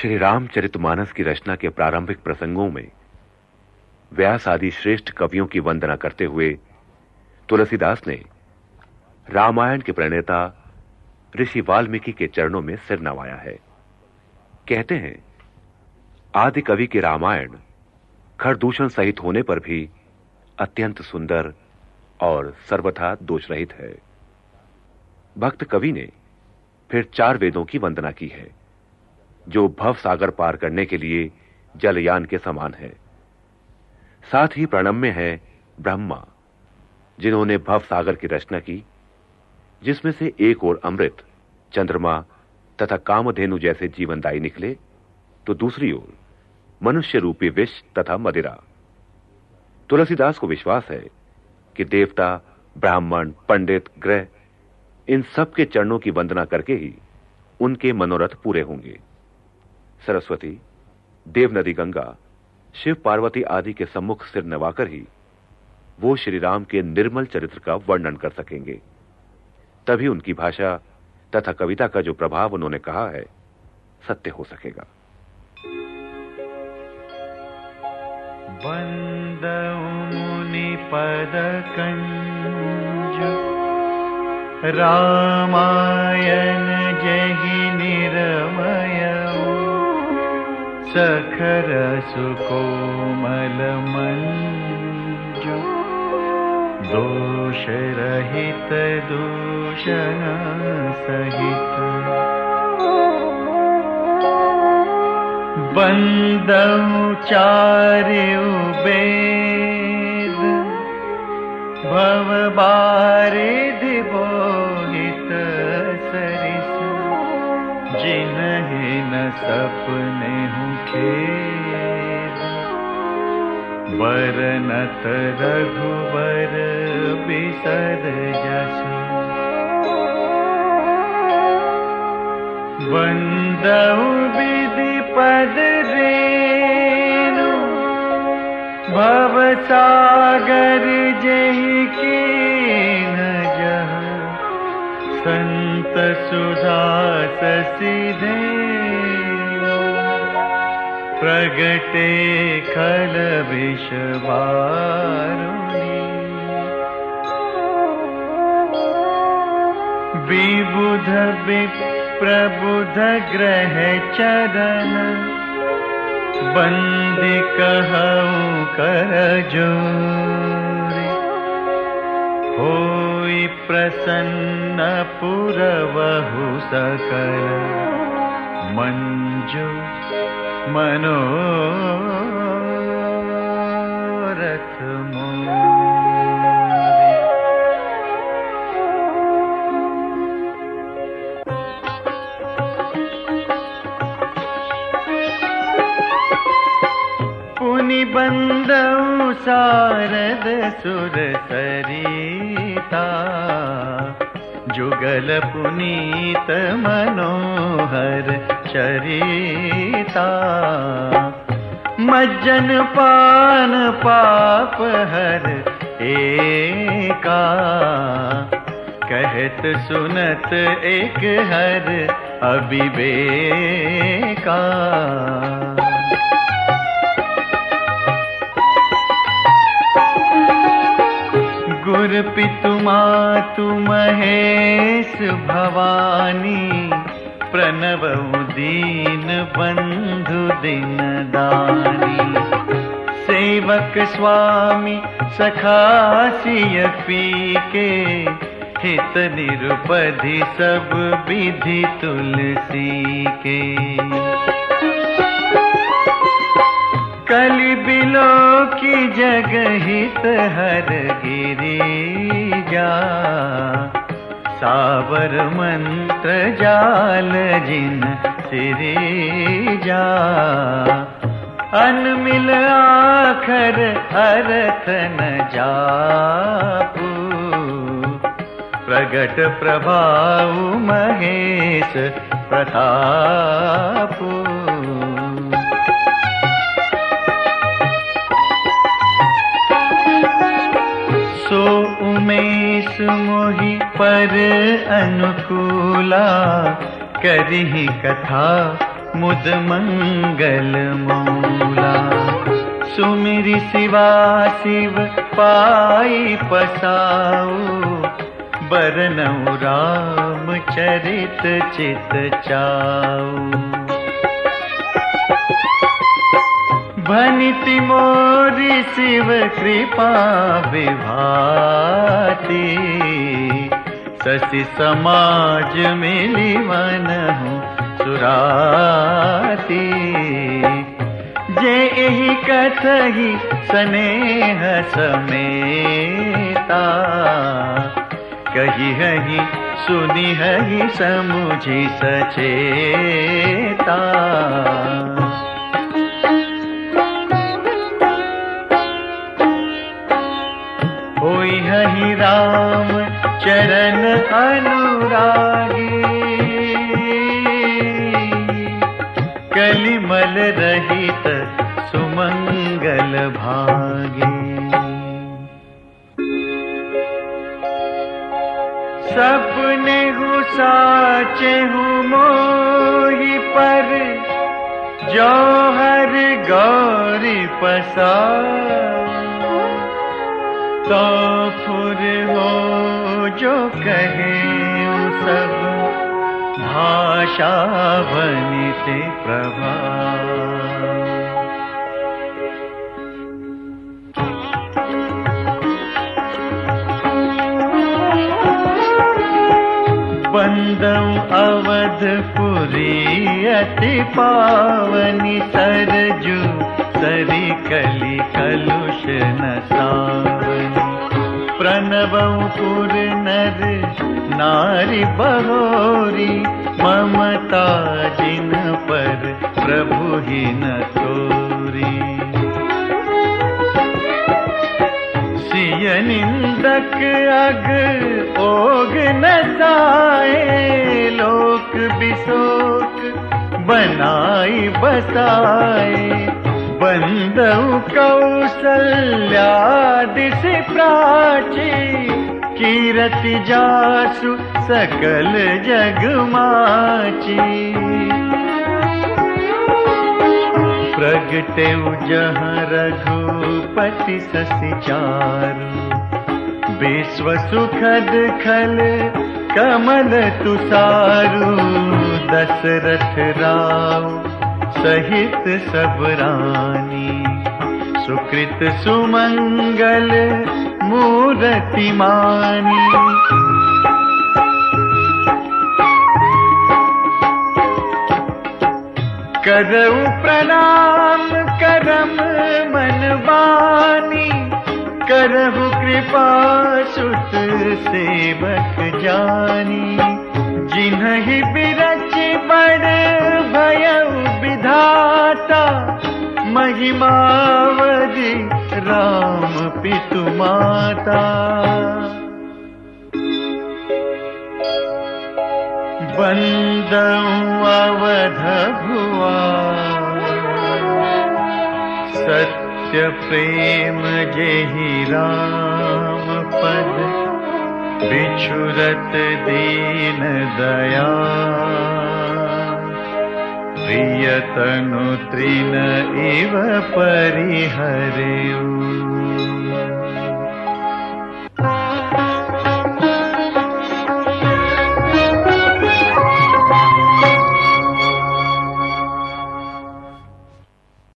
श्री रामचरितमानस की रचना के प्रारंभिक प्रसंगों में व्यास आदि श्रेष्ठ कवियों की वंदना करते हुए तुलसीदास ने रामायण के प्रणेता ऋषि वाल्मीकि के चरणों में सिर नवाया है। कहते हैं, आदि कवि के रामायण खरदूषण सहित होने पर भी अत्यंत सुंदर और सर्वथा दोष रहित है। भक्त कवि ने फिर चार वेदों की वंदना की है। जो भव सागर पार करने के लिए जलयान के समान है। साथ ही प्रणम में है ब्रह्मा, जिन्होंने भव सागर की रचना की, जिसमें से एक और अमृत, चंद्रमा तथा कामधेनु जैसे जीवनदायी निकले तो दूसरी ओर मनुष्य रूपी विष तथा मदिरा। तुलसीदास को विश्वास है कि देवता, ब्राह्मण, पंडित, ग्रह, इन सब के चरणों की वंदना करके ही उनके मनोरथ पूरे होंगे। सरस्वती, देव नदी गंगा, शिव पार्वती आदि के सम्मुख सिर नवाकर ही वो श्री राम के निर्मल चरित्र का वर्णन कर सकेंगे। तभी उनकी भाषा तथा कविता का जो प्रभाव उन्होंने कहा है, सत्य हो सकेगा। बंद मुनि पद कंज, रामायण सखर सुकोमल मंजु दोष वेद भवबारिधि बोहित सरिस जिनहि न सपने हूँ खेद वरनत रघुवर बिसर जसु। वन्दौ विधि पद रेणु भव सागर जहि के न जह। संत सुधा सीधे प्रगटे खल विबुध विप्रबुध ग्रह कर जोरी। होई प्रसन्न पुरवहु सकल मंजू पुनि बन्दौ शारद सुर सरिता जुगल पुनीत मनोहर चरिता। मज्जन पान पाप हर एका। कहत सुनत एक हर अविवेका। गुर पितु मातु महेश भवानी प्रणव दीन बंधु दिन दानी सेवक स्वामी सखासिय पी के हित निरुपधि सब विधि तुलसी के कलि बिलो की जग हित हर गिरी जा सावर मंत्र जाल जिन सिरी जा। अनमिल आखर अर्थ न जापू। प्रगट प्रभाव महेश प्रतापू मोहि पर अनुकूला करही कथा मुद मंगल मूला। सुमिरि शिवा शिव पाई पसाऊ, बरनऊ राम चरित चित चाऊ। भनिति मोरी शिव कृपा विभाति। शशि समाज मिली मन सुराती। जे यही कथही स्नेह समेता कही हही सुनी हही समुझी सचेता। कलिमल रहित सुमंगल भागी। सपने साचे हूँ मोही पर जौहर गौरी पसा तो फुर हो जो कहे सब प्रभा। बन्दौ अवधपुरी अति पावनि सरजु सरि कलि कलुष न सावनि। प्रणवौ पुर नर नारी बहोरी ममता जिन पर प्रभु ही न तोरी। सिय निंदक अग ओग न जाए, लोक बिसोक बनाई बसाए। बंदऊ कौशल्या दिश प्राची, कीरति जासु सकल जग माची। प्रगटे जहाँ रघुपति ससि चारु। विश्व सुखद खल कमल तुसारु। दशरथ राव सहित सब रानी। सुकृत सुमंगल मूर्ति मानी करऊ प्रणाम करम मनवानी करहु कृपा सुत सेवक जानी जिन्हि बिरच बड़ भयउ विधाता महिमावधि राम पितु माता बन्दौ अवध भुआ सत्य प्रेम जेहि राम पद बिछुरत दीन दया। प्रियतनु तृण इव परिहरऊ